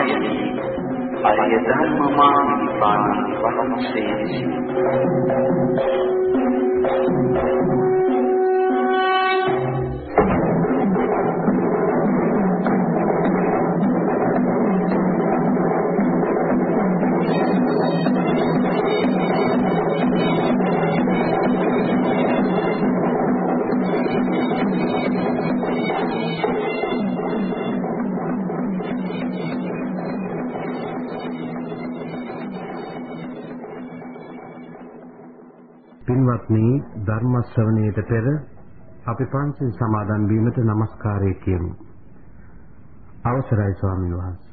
නාමයේහි අරිය ධර්ම මාහිමිපාණන් වහන්සේ ධර්ම ශ්‍රවණයට පෙර අපි පංචිල් සමාදන් වීමට নমස්කාරය කියමු. අවසරයි ස්වාමීන් වහන්සේ.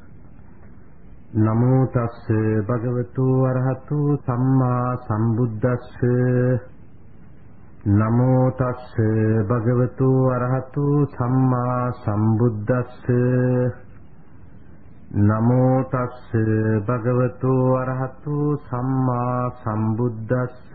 නමෝ තස්ස භගවතු අරහතු සම්මා සම්බුද්දස්ස නමෝ තස්ස භගවතු අරහතු සම්මා සම්බුද්දස්ස නමෝ තස්ස භගවතු අරහතු සම්මා සම්බුද්දස්ස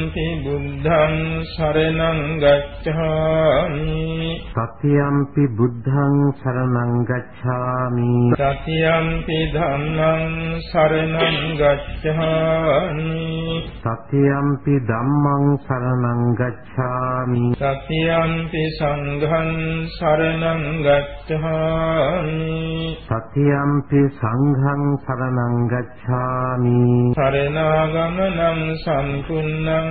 ුතියම්පි සංඝං සරණං ගච්ඡාමි තතියම්පි බුද්ධං සරණං ගච්ඡාමි. සතියම්පි බුද්ධං සරණං ගච්ඡාමි. තතියම්පි ධම්මං සරණං ගච්ඡාමි. සතියම්පි ධම්මං සරණං ගච්ඡාමි. තතියම්පි සංඝං සරණං ගච්ඡාමි. සතියම්පි සංඝං සරණං ගච්ඡාමි. සරණාගමනං සම්පුන්නං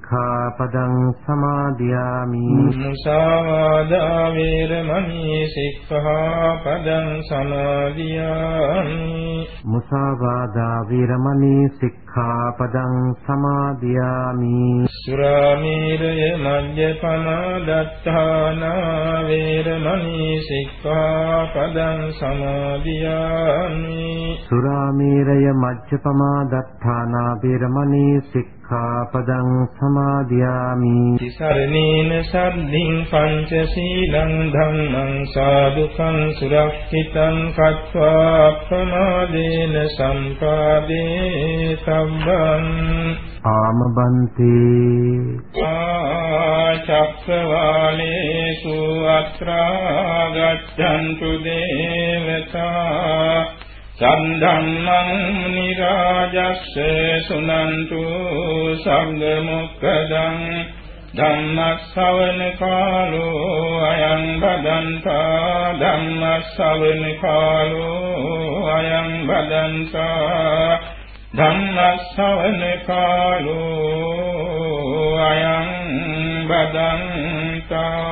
සික්ඛාපදං සමාදියාමි। මුසාවාදා වේරමණී සික්ඛාපදං සමාදියාමි। මුසාවාදා වීරමණී සික්ඛාපදං සමාදියාමි। සුරාමීරය මජ්ජපමා දත්තානා වේරමණී සික්ඛාපදං සමාදියාමි। සුරාමේරය මජ්ජපමා දත්තානා වීරමණී සික්ඛාපදං සමාදියාමි। තිසරණේන සම්ධින් පංචශීලං ධම්මං සාදුකං සුරක්ෂිතං කତ୍වා අප්‍රමාදේන සම්පාදේ සම්බං ආමබන්ති චක්කවාලේසු අත්‍රා ගච්ඡන්තු දේවතා සම්ධම්මං නිරාජස්ස සුනන්තු සංඝ මොක්ඛදං ධම්මස්සවන කාලෝ අයං බදන්තා ධම්මස්සවන කාලෝ අයං බදන්තා ධම්මස්සවන කාලෝ අයං බදන්තා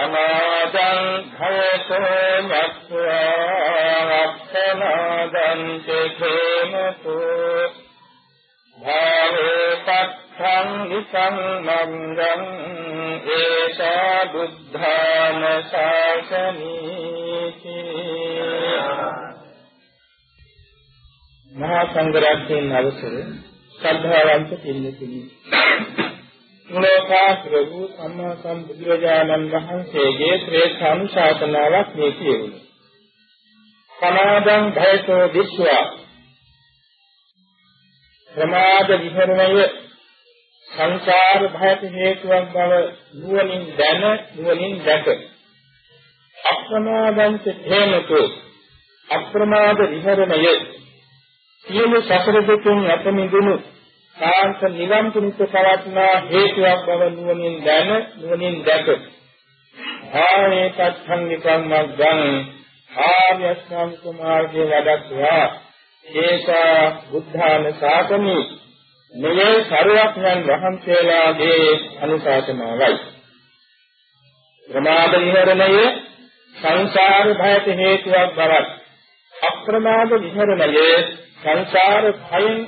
සමාදං භවතෝ මත්වා අප්පනාදං තේමතු භාවේ පත්තං විසංමංගං ඒසා බුද්ධාන ශාසනීති මහා සංඝරත්නයන් අවසර ශ්‍රද්ධාවන්ත පින්නතුනි ලෝකාසර වූ සම්මා සම්බුදුරජාණන් වහන්සේගේ ශ්‍රේෂ්ඨ අනුශාසනාවක් මේ කියුණා. සමාදං භයතෝ විශ්වා ප්‍රමාද විහරණය සංසාර භයට හේතුවක් බව නුවණින් දැන නුවණින් දැක. අප්‍රමාදං තේමතු අප්‍රමාද විහරණය. සියලු සසර දුකින් අත මිදුණු සාන්ත නිවන් පිණිස පවත්නා හේතුවක් බව නුවණින් දැන නුවණින් දැක. ආයේ තත්සංගිකං මග්ගං ආර්ය ශ්‍රාමික මාර්ගයේ වැඩක්වා ඒසා බුද්ධාන ශාසනි මෙලේ සරුවක්යන් වහන්සේලාගේ අනුශාසනාවයි. ප්‍රමාද විහරණය සංසාර භයට හේතුවක් බවත් අප්‍රමාද විහරණය සංසාර භයෙන්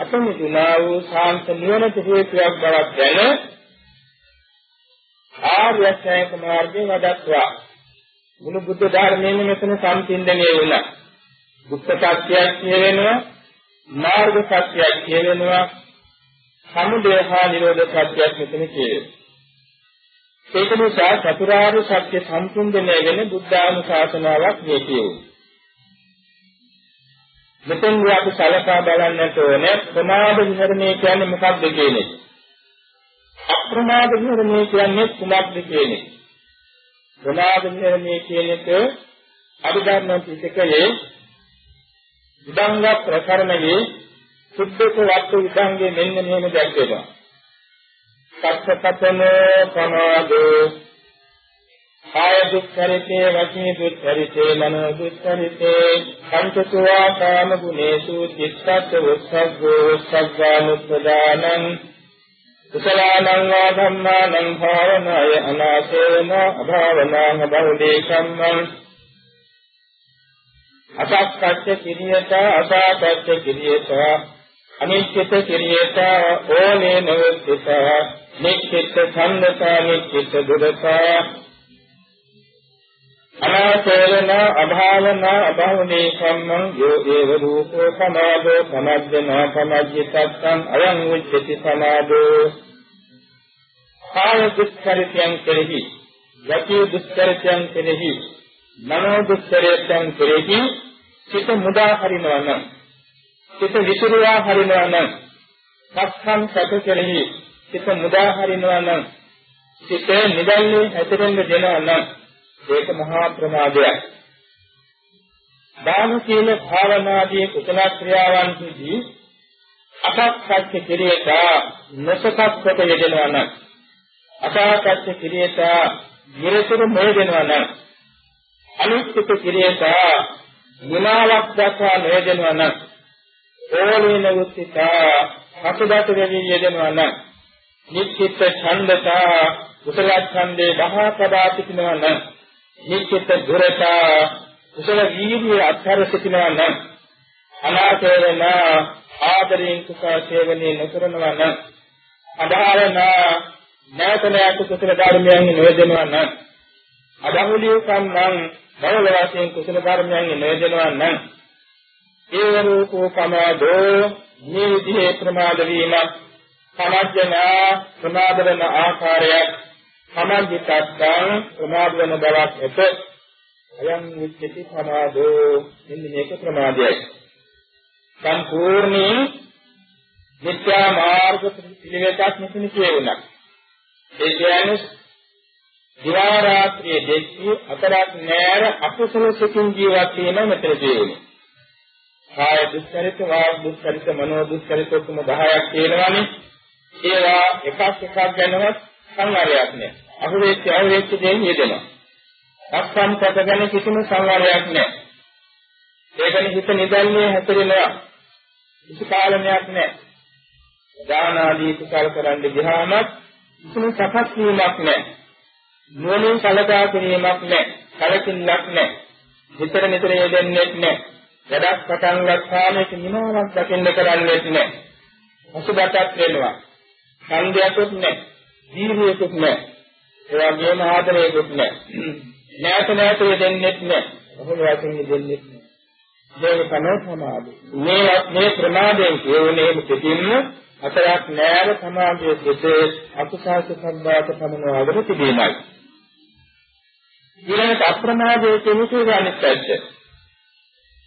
අපමිතුනා වූ ශාන්ත නිවනට හේතුවක් බවක් දැන ආර්ය අෂ්ටාංග මාර්ගයේ වඩත්වා මුළු බුද්ධ ධර්මයෙන් මෙතන සම්පින්දණය වුණා. බුද්ධ සත්‍යයක් කියවෙනවා මාර්ග සත්‍යයක් කියවෙනවා සමුදය හා නිරෝධ සත්‍යයක් මෙතන කියවෙනවා. ඒක නිසා චතුරාර්ය සත්‍ය සම්පූර්ණණය වෙන බුද්ධානුශාසනාවක් මේ කියුවේ. මෙතෙන් අපි සලකා බලන්නට ඕනේ ප්‍රමාද විහරණය කියන්නේ මොකක්ද කියන්නේ. අප්‍රමාද විහරණය කියන්නේ කුමක්ද කියන්නේ. ප්‍රමාද විහරණය කියන එක අභිධර්ම පිටකයේ විදංග ප්‍රකරණයේ සුද්ධක වස්තු විදංගේ මෙන්න මෙහෙම දැක්වෙනවා. සත්‍යපතන ප්‍රමාදෝ කාය දුක්ඛරිතේ වචී දුක්ඛරිතේ මනෝ දුක්ඛරිතේ පංචසුවා කාම ගුණේසු චිත්තස්ස උස්සග්ගෝ සග්ගානුපදානං කුසලානං වා ධම්මානං භාවනාය අනාසේන අභාවනාං බහුලේ සම්මං. අසක්කච්ච කිරියත අසාකච්ච කිරියත අනිච්චිත කිරියත ඕනේ නවත්ත නිච්චිත ඡන්දසා නිච්චිත දුරසා අනාසේන අභාවන අභවනේ සම්මං යෝ ඒව රූපෝ සමාදෝ සමජ්ජන සමජ්ජිතස්සං අයං උච්චති සමාදෝ. කාය දුක්ඛරිතයන් කෙරෙහි යති දුක්ඛරිතයන් කෙරෙහි මනෝ දුක්ඛරිතයන් කෙරෙහි සිත මුදා හරිනවා නම් සිත විසිරුවා හරිනවා නම් සක්සම් සැප කෙරෙහි සිත මුදා හරිනවා නම් සිත නිදල්ලේ හැතරෙන්න දෙනවා නම් ඒක මහා ප්‍රමාදයක්. දාන සීල භාවනාදී කුසල ක්‍රියාවන්හිදී අසත්‍ය කිරියට නොසකත් කොට යෙදෙනවා නම් අසත්‍ය කිරියට නිරතුරු මොයදෙනවා නම් අනිත්‍ය කිරියට විනාවක් දක්වා නොයදෙනවා නම් ඕලේන උත්තිතා හසුදත වෙවි යෙදෙනවා නම් නිච්චිත ඡන්දතා කුසල ඡන්දේ මහා පදා සිටිනවා නම් නිච්චිත දුරට කුසල වීර්ය අත්හැර සිටිනවා නම් අනාථේන ආදරයෙන් කුසල සේවනයේ නොකරනවා නම් අදාරණ නැවත නැවත කුසල ධර්මයන් නිවැදෙනවා නම් අදහුලියකම් නම් බවල වශයෙන් කුසල ධර්මයන් නිවැදෙනවා නම් ඒ රූපෝ කමදෝ මේ විදිහේ ප්‍රමාද වීම සමජ්ජන ප්‍රමාද වෙන ආකාරයක් සමාධිතත්ං ප්‍රමාද වෙන බවක් ඇත අයං විච්චති ප්‍රමාදෝ මෙන්න මේක ප්‍රමාදයයි සම්පූර්ණයෙන් මිත්‍යා මාර්ග පිළිවෙතක් මෙතන කියුණා. ඒ කියන්නේ දිවා රාත්‍රියේ දෙකේ අතරක් නෑර අකුසල සිතින් ජීවත් වෙන මෙතන කියුනේ. කාය දුස්චරිත, වාග් දුස්චරිත, මනෝ දුස්චරිත ඔක්කොම 10ක් තියෙනවානේ. ඒවා එකක් එකක් ගැනවත් සංවරයක් නෑ. අහුවෙච්ච අහුවෙච්ච දෙයින් යෙදෙනවා. අස්සම්පත ගැන කිසිම සංවරයක් නෑ. ඒකනේ හිත නිදන්නේ හැතරෙනවා. කිසි කාලනයක් නෑ. දාන ආදී කුසල කරන්න ගියාම කිසිම සකස් වීමක් නෑ. නුවණින් සලකා කිරීමක් නෑ. කලකින්නක් නෑ. විතර නිතර යෙදෙන්නේ නෑ. වැඩක් පටන් ගත්තාම ඒක නිමාවක් දකින්න කරන්නේ නෑ. අසුබටක් වෙනවා. ඡන්දයක්වත් නෑ. දීර්යයක්වත් නෑ. ඒ වගේම ආදරයක්වත් නෑ. නැවත නැවත යෙදෙන්නේ නෑ. ඔහොම වශයෙන් යෙදෙන්නේ නෑ. මේක තමයි සමාධි. මේ මේ ප්‍රමාදයෙන් කියෝනේ පිටින්ම අතරක් නෑර සමාධිය දෙසේ අකුසාස සම්බාත සමනවාගෙන තිබීමයි. ඊළඟට අප්‍රමාදයේ අනිත් පැත්ත.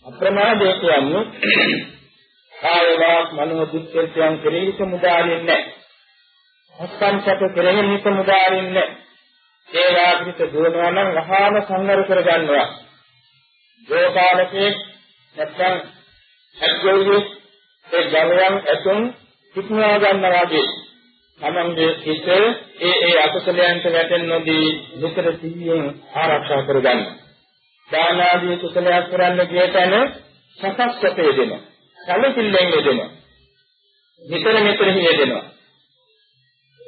අප්‍රමාදයේ කියන්නේ කායවාක් මනෝ දුක්ඛයන් කෙරෙහි සමුදාරින්නේ නැහැ. අස්සංචක කෙරෙහි සමුදාරින්නේ නැහැ. ඒ වාග්විත දුවනවා නම් වහාම සංවර කරගන්නවා. යෝගාලකේ නැත්නම් අද්වෛතයේ ඒ ගමයන් ඇතුන් පිටනවා ගන්නවා වගේ තමන්ගේ හිත ඒ ඒ අකුසලයන්ට වැටෙන්නොදී විතර සිහියෙන් ආරක්ෂා කරගන්න. දාන ආදී කුසලයක් කරන්න කියතන සකස්කතේ දෙනවා. සැලකිල්ලෙන් යෙදෙනවා. විතර මෙතර යෙදෙනවා.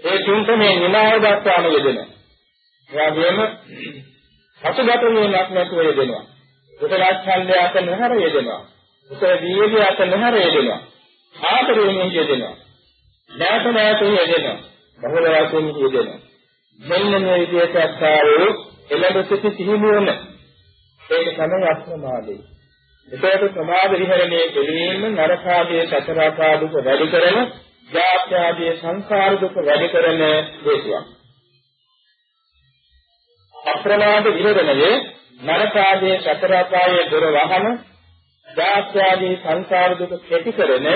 ඒ තුන්ත මේ නිමාව දක්වාම යෙදෙනවා. එයාගෙම පසුබට වීමක් නැතුව යෙදෙනවා. කුසල ඡන්දය අත නොහැර යෙදෙනවා. කුසල දීර්ඝය අත නොහැර යෙදෙනවා. ආතරයෙන් යෙදෙනවා. නැවත නැවත යෙදෙනවා. බහුල වශයෙන් යෙදෙනවා. මෙන්න මේ විදිහට අත්කාරෝ එළඹ සිටි සිහිනුවන ඒක තමයි අප්‍රමාදේ. ඒකට ප්‍රමාද විහරණයේ දෙලීම නරකාදී සතර ආපාදුක වැඩි කරන ජාත්‍යාදී සංසාර දුක වැඩි කරන හේතුවක්. අප්‍රමාද විහරණයේ නරකාදී සතර ආපායේ දොර වහන ජාත්‍යාදී සංසාර දුක කෙටි කරන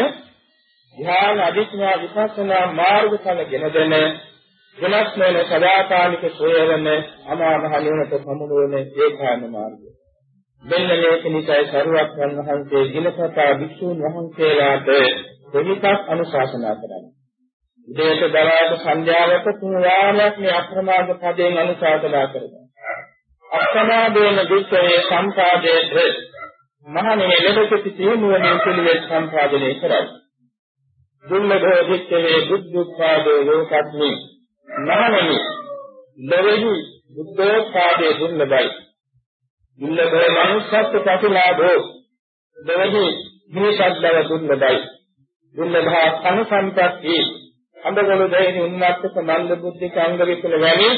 ධ්‍යාන අධිඥා විපස්සනා මාර්ගඵල ගෙන දෙන වෙනස් වෙන සදාකාලික සෝයවන අමාමහ නිවනට සමුදවන ඒකාන මාර්ගය. මෙන්න මේක නිසා සරුවක් වහන්සේ දිනපතා භික්ෂූන් වහන්සේලාට දෙවිකක් අනුශාසනා කරනවා. දේශ දරාද සංඥාවක තුන් වාරයක් මේ අප්‍රමාද පදයෙන් අනුශාසනා කරනවා. අප්‍රමාදේන දුක්ඛේ සම්පාදේ මහණෙනි ලෙඩසිත සිහිනුවණින් පිළිවෙත් සම්පාදනය කරයි. දුර්ලභෝ විච්ඡේ බුද්ධෝත්පාදෝ ලෝකත්මි මහණෙනි ලෙවෙහි බුද්ධෝත්පාදේ දුර්ලභයි දුර්ලභ මනුස්සත් ප්‍රතිලාභෝ ලෙවෙහි මිනිසත්දව දුර්ලභයි දුර්ලභ කන සම්පත්ති අඹගලු දෙහිනි උන්නත්ක මන්ද බුද්ධික අංග විකල වැනි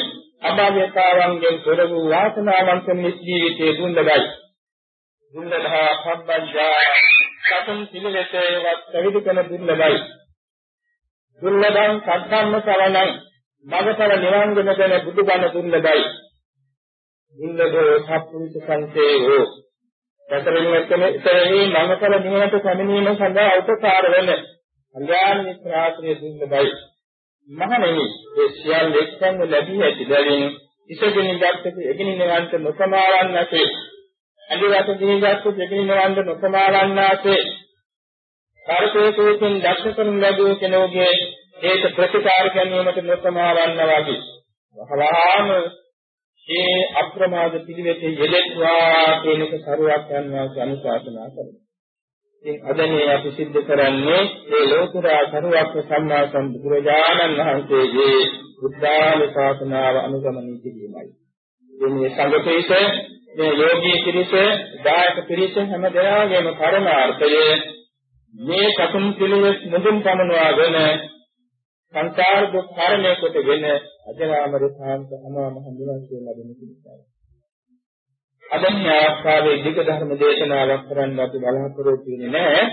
අභාව්‍යතාවන්ගෙන් තොර වූ වාසනාවන්ත නිජීවිතයේ දුර්ලභයි දුර්ලභ සම්බන්ධා සතන් පිළිවෙතේවත් පැවිදි කළ දුර්ලභයි. දුර්ලභං සද්ධම්ම සරණං මගතර නිවන් ගෙන බුදුබණ දුර්ලභයි. දුර්ලභෝ සත්පුරුෂ සංසේයෝ සතරින් මෙතන ඉතරේ මගතර නිවනට සැමිනීම සඳහා උපකාර වෙන අඥාන මිත්‍රාත්‍රයේ දුර්ලභයි. මහණෙනි ඒ සියල්ල එක්සන්ව ලැබී ඇති බැවින් ඉසගෙන ගත්තක එගිනි නිවන්ට නොසමාවන්නට අදිවාස දිනගත්තු දෙකිනවන්ද නොසමාවන්නාසේ කාර්යකෝෂයෙන් දක්ෂ කරන ලැබුව කෙනෙකුගේ ඒක ප්‍රතිකාර ගැනීමට නොසමාවන්නා වගේ. වහලාම මේ අප්‍රමාද පිළිවෙතේ යෙදෙත්වා කියනක සරුවක් යනවා අනුශාසනා කරනවා. ඉතින් අද මේ අපි සිද්ධ කරන්නේ මේ ලෝතුරා සරුවක් සම්මා සම්බුදුරජාණන් වහන්සේගේ බුද්ධාල ශාසනාව අනුගමනය කිරීමයි. මේ සංඝපේශ මේ යෝගී පිරිස, දායක පිරිස හැම දෙනාගේම පරමාර්ථය මේ සතුන් පිළිවෙත් මුදුන් පමනවාගෙන සංසාර දුක් කාරණය කොටගෙන අජරාමර සාන්ත අමාමහ නිවන් සුව ලැබෙන පිණිසයි. අද මේ ආස්කාරයේ ධික ධර්ම දේශනාවක් කරන්න අපි බලාපොරොත්තු වෙන්නේ නැහැ.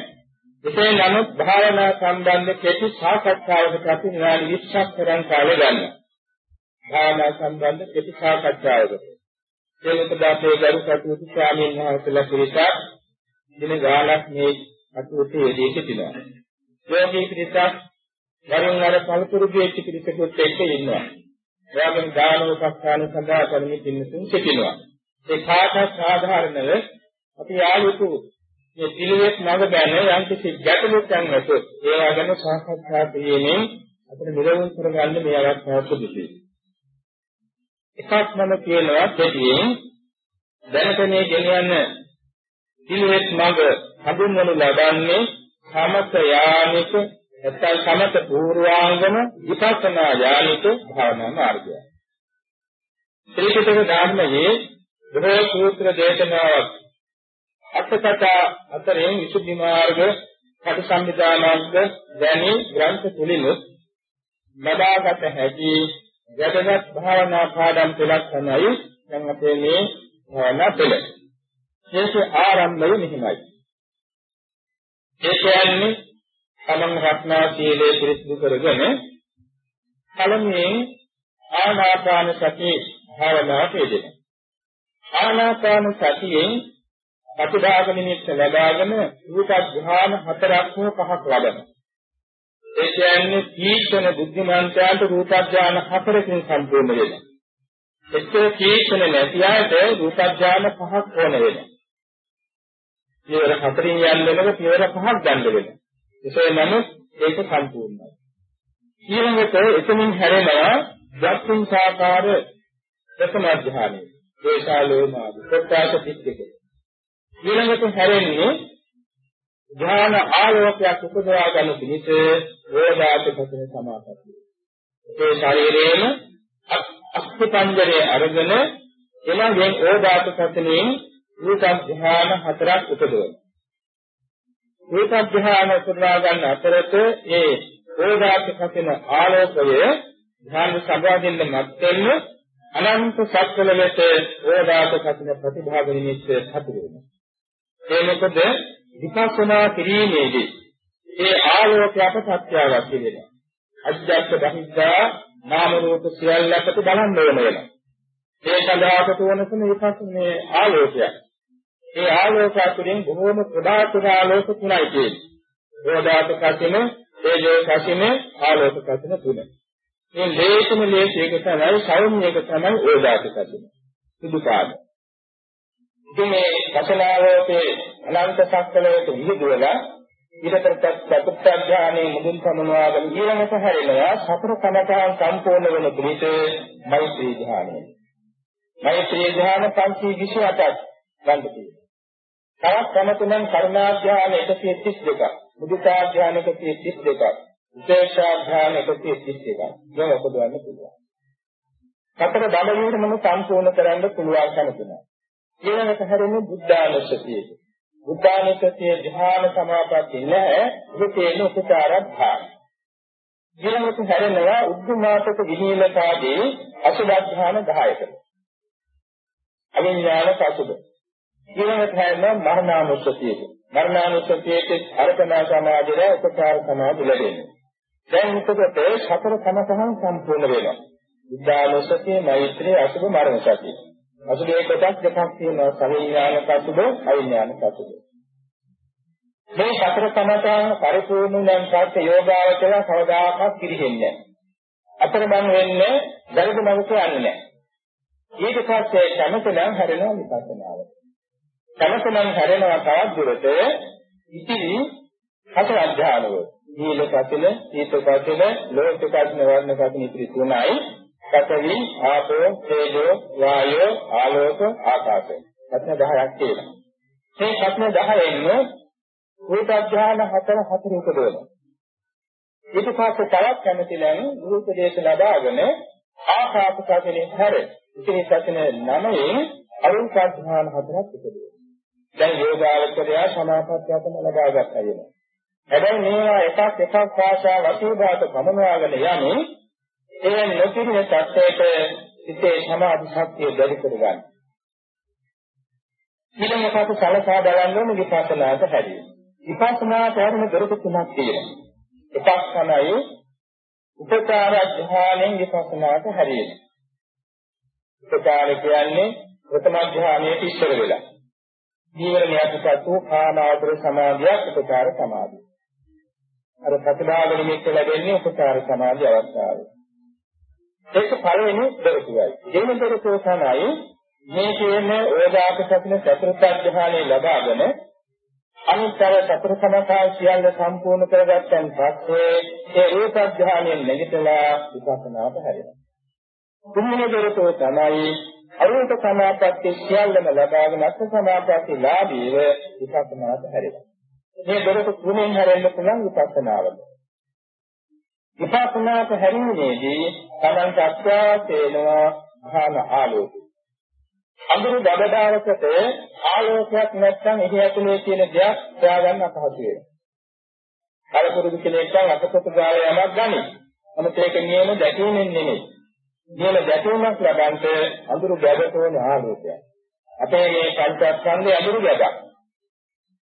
එසේ නමුත් භාවනා සම්බන්ධ කෙටි සාකච්ඡාවකට අපි විනාඩි 20ක් තරම් කාලය ගන්නවා. භාවනා සම්බන්ධ කෙටි සාකච්ඡාවකට. ඒ මොකද අපේ ගරු කටයුතු ස්වාමීන් වහන්සේලා පිරිසක් දින ගානක් මේ අතුතේ යෙදී සිටිනවා. යෝගී පිරිසක් වරින් වර පළතුරුගේ පිරිසකුත් එක්ක ඉන්නවා. එයාගෙන් දානෝපස්ථාන සඳහා කරමින් පින්නතුන් සිටිනවා. ඒ කාටත් සාධාරණව අපි ආයුතු මේ පිළිවෙත් මඟ ගැන යම් කිසි ගැටලුවක් නැතොත් ඒවා ගැන සාකච්ඡා කිරීමෙන් අපිට නිරවුල් කරගන්න මේ අවස්ථාව තිබෙනවා. එකක් මම කියනවා දෙවියන් දැනට මේ ගෙනියන්න පිළිවෙත් මඟ හඳුන්වනු ලබන්නේ සමත යානික නැත්නම් සමත පූර්වාංගම විපස්සනා යානික භාවනා මාර්ගය. ත්‍රිපිටක ධර්මයේ බොහෝ සූත්‍ර දේශනාවක් අටකතා අතරින් විසුද්ධි මාර්ග පටිසම්භිදාමාර්ග වැනි ග්‍රන්ථ තුලිනුත් ලබාගත හැකි වැදගත් භාවනා පාඩම් පෙළක් තමයි දැන් අපේ මේ භාවනා පෙළ. මේකේ ආරම්භය මෙහිමයි. ඒ කියන්නේ තමන් රත්නා සීලේ පිරිසිදු කරගෙන පළමුවෙන් ආනාපාන සති භාවනාවට යෙදෙනවා. ආනාපාන සතියෙන් ප්‍රතිභාග නිමිත්ත ලබාගෙන රූප ධ්‍යාන හතරක් හෝ පහක් ලබනවා. ඒ කියන්නේ තීක්ෂණ බුද්ධිමන්තයන්ට රූප ධ්‍යාන හතරකින් සම්පූර්ණ වෙනවා. එච්චර තීක්ෂණ නැති අයට රූප ධ්‍යාන පහක් ඕන වෙනවා. පියවර හතරින් යන්න වෙනකොට පියවර පහක් ගන්න වෙනවා. එසේ නමුත් ඒක සම්පූර්ණයි. ඊළඟට එතනින් හැරෙනවා දක්ෂින් සාකාර දසම ධ්‍යානෙ. දේශාලෝමාදි ප්‍රත්‍යාස පිටකේ. ඊළඟට හැරෙන්නේ ඥාන ආලෝකයක් උපදවා ගන්න පිණිස ඕදාත පතන සමාපත්තිය. ඒ ශරීරයේම අස්ති පංජරයේ අරගෙන එළඟෙන් ඕදාත පතනෙන් රූප ධ්‍යාන හතරක් උපදවනවා. රූප ධ්‍යාන උපදවා ගන්න අතරත ඒ ඕදාත පතන ආලෝකය ධ්‍යාන සබාදෙන්න මැත්තෙන්න අනන්ත සත්වල වෙත ඕදාත පතන ප්‍රතිභාග නිමිත්ත හතුරු වෙනවා. ඒ මොකද විපස්සනා කිරීමේදී ඒ ආලෝකය අප සත්‍යවත්ය වෙනවා. අධ්‍යාත්ම බහිද්දා නාම රූප සියල්ලකට බලන්න ඕන වෙනවා. ඒ සඳහාට වනසන විපස්සනේ ආලෝකය. ඒ ආලෝකය තුළින් බොහෝම ප්‍රදාතුර ආලෝක තුනයි තියෙන්නේ. රෝදාත කසින, තේජෝ කසින, ආලෝක කසින තුන. මේ ලේකම ලේකයක තමයි සෞම්‍යයක තමයි ඕදාත කසින. සුදු පාද. ඉතින් මේ වචනාවෝපේ අනන්ත සක්කලයට විහිදුවලා ඊටතර චතුත්ථඥානයේ මුදුන් සමනවාගෙන ඊළඟට හැරෙනවා සතර කමඨාන් සම්පූර්ණ වෙන පිළිස මෛත්‍රී ධ්‍යානය. මෛත්‍රී ධ්‍යාන 528ක් ගන්න තියෙනවා. තවත් කමතුනම් කරුණා ධ්‍යාන 132ක්, මුදිතා ධ්‍යාන 132ක්, උපේක්ෂා ධ්‍යාන 132ක්. මේක උපදවන්න පුළුවන්. සතර ධර්මයේම සම්පූර්ණ කරන්න පුළුවන්කම තියෙනවා. ඊළඟට හැරෙන්නේ බුද්ධානුස්සතිය. බුද්ධානුස්සතිය ධ්‍යාන සමාපatti නැහැ. ඒක තියෙන උපචාර ධ්‍යාන. ඊළඟට හැරෙනවා උද්දුමාතක විහීලතාදී අසුභ ධ්‍යාන 10කට. අවිඥාන පසුබ. ඊළඟට හැරෙනවා මරණානුස්සතියට. මරණානුස්සතියේ අර්පණා සමාධිය උපචාර සමාධිය ලැබෙනවා. දැන් එතකොට සතර සමතහන් සම්පූර්ණ වෙනවා. බුද්ධානුස්සතිය, මෛත්‍රී, අසුභ මරණ සතිය. අසුභේ කොටස් දෙකක් තියෙනවා සවිඥානික අසුභ අවිඥානික අසුභ මේ සතර සමතයන් පරිපූර්ණ නම් පස්සේ යෝගාවචර කවදාකවත් පිළිහෙන්නේ නැහැ අතරමං වෙන්නේ දරද මනස යන්නේ නැහැ ඊට පස්සේ සමතනම් හැරෙනවා විපස්සනාව සමතනම් හැරෙනවා තවත් දුරට ඉතිරි හතර අධ්‍යානව නීල කතින සීත කතින ලෝක කතින වර්ණ කතින ඉතිරි තුනයි පඨවි, ආපෝ, තේජෝ, වායෝ, ආලෝක, ආකාශය. සත්‍ය 10ක් තියෙනවා. මේ සත්‍ය 10ෙන්න රූප ධ්‍යාන හතර හතර උපදවනවා. ඊට පස්සේ තවත් කැමතිලෙන් රූප දේශ ලබාගෙන ආකාශ කතලෙන් හැර ඉතිරි සත්‍යන නමයෙන් අරුණ ධ්‍යාන හතරක් උපදවනවා. දැන් යෝගාවචරය සමාපත්තියතම ලබා ගන්නවා වෙනවා. හැබැයි මේවා එකක් එකක් භාෂා වශීභාත පමනවාගෙන යන්නේ ඒ නොකිරින තත්ත්වයට සිතේ සමාධි ශක්තිය දැඩි කරගන්න. ඊළඟට සලසා බලන්න ඕනේ විපස්සනාට හැදී. විපස්සනාට හැරෙන දොරටු තුනක් තියෙනවා. එකක් තමයි උපචාර ධ්‍යානෙන් විපස්සනාට හැරීම. උපචාර කියන්නේ ප්‍රථම ධ්‍යානයේ ඉස්සර වෙලා. ජීවනයටපත් වූ කාමාවතර සමාධියක් උපචාර සමාධිය. අර ප්‍රතිභාව නිමිත්ත ලැබෙන්නේ උපචාර සමාධි අවස්ථාවේ. ඒක පළවෙනි දොරටුවයි. දෙවෙනි දොරටුව තමයි මේ කියන ඕදාක සතින චතුර්ථ ධ්‍යානය ලබාගෙන අනිත්තර චතුර් සමතා සියල්ල සම්පූර්ණ කරගත්තන් පස්සේ ඒ රූප ධ්‍යානයෙන් නැගිටලා විපස්සනාට හැරෙනවා. තුන්වෙනි දොරටුව තමයි අරූප සමාපatti සියල්ලම ලබාගෙන අත් සමාපatti ලාභීව විපස්සනාට හැරෙනවා. මේ දොරටු තුනෙන් හැරෙන්න පුළුවන් විපස්සනාවට. විපස්සනාට හැරීමේදී තමන්ට අත්‍යවශ්‍යනවා ධාන ආලෝකය. අඳුරු ගබඩාවකට ආලෝකයක් නැත්නම් එහි ඇතුලේ තියෙන දෙයක් හොයාගන්න අපහසු වෙනවා. කලපුරුදු කෙනෙක් නම් අතපොත ගාලා යමක් ගනි. නමුත් ඒක නියම දැකීමෙන් නෙමෙයි. නියම දැකීමක් ලබන්ට අඳුරු ගැබතෝන ආලෝකයක්. අපේ මේ පංචස්කන්ධයේ අඳුරු ගැබක්.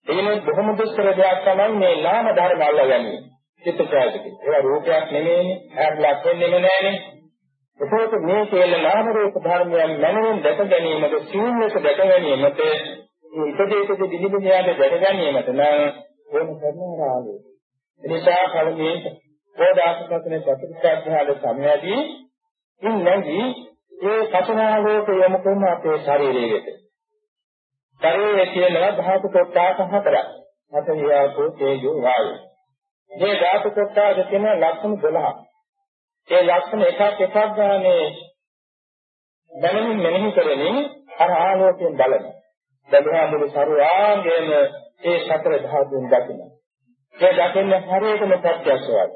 එයින් බොහොම දුෂ්කර දෙයක් තමයි මේ නාම ධර්ම අල්ලගන්නේ. චිත්ත ප්‍රායතික. ඒවා රූපයක් නෙමෙයිනේ. ඇයක් ලක් වෙන්නේ නෑනේ. එතකොට මේ කියන නාම රූප ධර්මයන් මනෝන් දැක ගැනීමට ශූන්‍යක දැක ගැනීමට ඉපදේකද දිලිබිනියාද දැක ගැනීමට නම් ඕන කරන ආලෝක. එනිසා කලින් පොදාසකතනේ ප්‍රතිපදාධාල සමයදී ඉන්නදී ඒ පතනාලෝක යොමු කරන අපේ ශරීරයට. ශරීරයේ තියෙනවා ධාතු කොටස් හතරක්. හතරියාකෝ තේජෝ වායු. මේ ධාතු කොටස් තියෙන ලක්ෂණ 12ක්. ඒ ලක්ෂණ එකක් එකක් ගානේ දැනෙමින් මෙනෙහි කරමින් අර ආලෝකයෙන් බලන. දබහාමුළු සරුවාංගයෙන් ඒ සතර ධාතුන් දකින්න. ඒ දකින්න හරියටම ප්‍රත්‍යක්ෂවයි.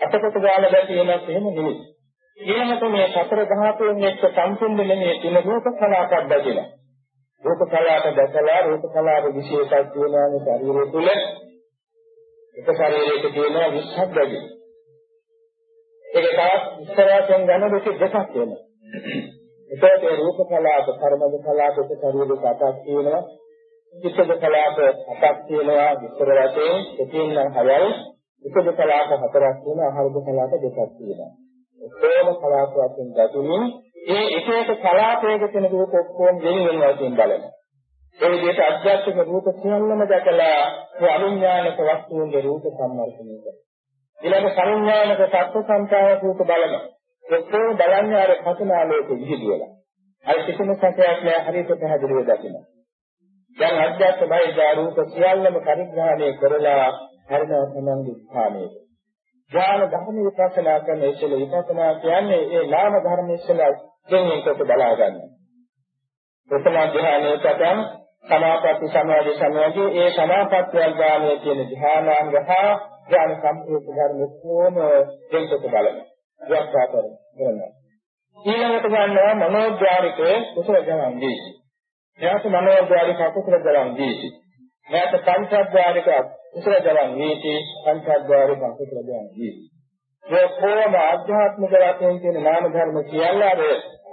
අතකට ගාලා දැකීමක් එහෙම නෙමෙයි. ඊළඟට මේ සතර ධාතුන් එක්ක සම්පූර්ණ නෙමෙයි තුන රූප කලාපක් දැකින. රූප කලාප දැකලා රූප කලාප විශේෂයක් තියෙනවානේ ශරීරය තුල. එක ශරීරයක තියෙන 20ක් දැකින. ඒක තවත් ඉස්සරහටම ගන්න දෙක දෙකක් වෙනවා. ඒකත් ඒ රූප කලාප, කර්මද කලාප, ශරීරක අටක් තියෙනවා. චිත්තද කලාප අටක් තියෙනවා විස්තර වශයෙන්. එතින් නම් හයයි. චිත්තද කලාප හතරක් තියෙනවා, ආහාරද කලාප දෙකක් තියෙනවා. ඔක්කොම කලාප වශයෙන් ගතුමින් ඒ එක එක කලාපයක තියෙන රූප ඔක්කොම වෙන වෙන වශයෙන් බලනවා. ඒ විදිහට අධ්‍යාත්මික රූප සියල්ලම දැකලා ඒ අනුඥානික වස්තුන්ගේ රූප සම්මර්ෂණය කරනවා. ඊළඟ සංඥානක සත්‍ය සංකාය රූප බලනවා. ඔක්කොම බලන්නේ අර පතනාලෝක විහිදුවලා. අර කිසිම සංකේතයක් නෑ හරියට පැහැදිලිව දකින්න. දැන් අධ්‍යාත්ම බයි රූප සියල්ලම පරිග්‍රහණය කරලා හරිනවා තමන්ගේ ස්ථානයේ. ඥාන ධර්ම විපස්සනා කරන ඉස්සෙල්ල විපස්සනා කියන්නේ ඒ නාම ධර්ම ඉස්සෙල්ල දෙන්නේ කොට බලා ගන්න. ප්‍රථම ධ්‍යානයේ පටන් සමාපatti සමාධි සමාධි ඒ සමාපatti ඥානයේ කියන ධ්‍යානාංග හා ඥාන සම්පූර්ණ ධර්ම කොහොම දෙන්නට බලන. ව්‍යාඛ්‍යා කරනවා. ඊළඟට ගන්නවා මනෝද්වාරික කුසල ජනං දීසි. එයාට මනෝද්වාරික කුසල ජනං දීසි. එයාට පංචද්වාරික කුසල ජනං දීසි. පංචද්වාරික කුසල ජනං දීසි. මේ කොහොම ආධ්‍යාත්මික වශයෙන් කියන නාම ධර්ම කියලා අර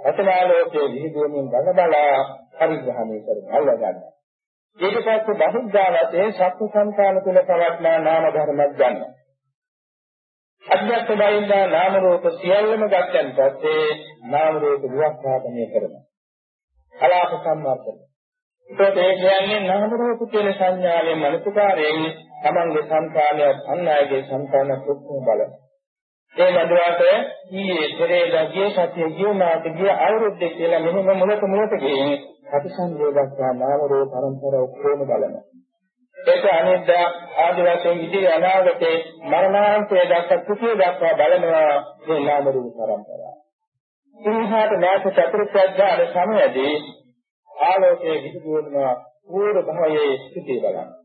අතනාලෝකයේ විහිදුවමින් බල බලා පරිග්‍රහණය කරනවා. අල්ලා ගන්නවා. ඊට පස්සේ බහුද්ධාවතේ සත්‍ය සංකාල තුල පවත්නා නාම ධර්මයක් ගන්නවා. අධ්‍යාත්ම බයින්දා නාම රූප සියල්ලම ගත්තන් පස්සේ නාම රූප විවස්ථාපනය කරනවා. කලාප සම්වර්ධන. ඒකත් ඒ කියන්නේ නාම රූප කියන සංඥාවේ මනසකාරයෙන් තමන්ගේ සංකාලයක් අන්‍යයේ සංකාලයක් ඔක්කොම බලන. ඒ නඩුවට ඊයේ පෙරේදා ගිය සතිය ගිය මාත ගිය අවුරුද්දේ කියලා මෙහෙම මුලක මුලක ගියේ ප්‍රතිසංවේදස්සා නාම රූප පරම්පර ඔක්කොම බලනවා. ඒක අනිද්දා ආදි වශයෙන් ඉදිරි අනාගතේ මරණාන්තය දක්වා කුසිය දක්වා බලනවා මේ නාම රූප පරම්පරාව. ඉන්හාට නැස චතුර්ථඥාන සමයදී ආලෝකයේ විදුවනවා පූර්ව භවයේ ස්ථිතිය බලන්න.